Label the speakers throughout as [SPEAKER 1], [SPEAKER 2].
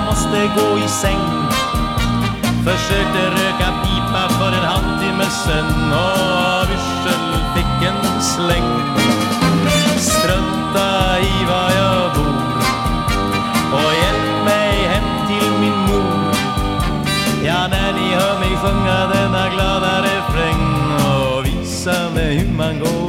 [SPEAKER 1] jag måste gå i säng. Försökte röka pipa för en halvtimme sen och av yrsel fick en släng. Strunta i var jag bor och hjälp mig hem till min mor. Ja, när ni hör mig sjunga denna glada refräng och visa mig hur man går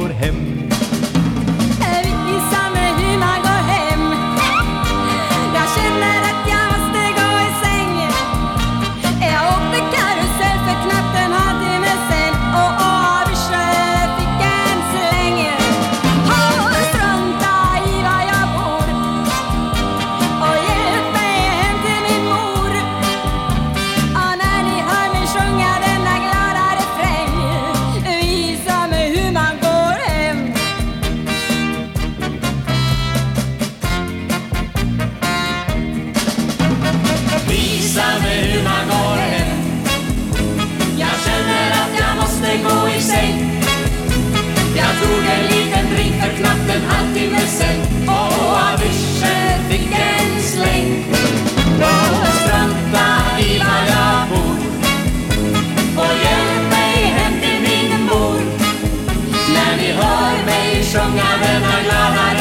[SPEAKER 2] sjunga denna glada?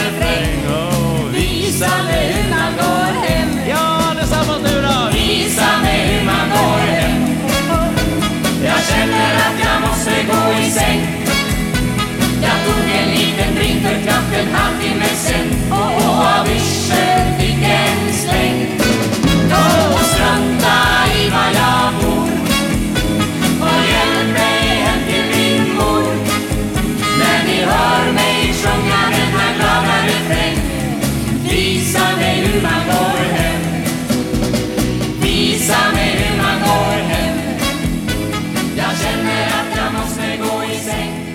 [SPEAKER 1] nos egoísmo.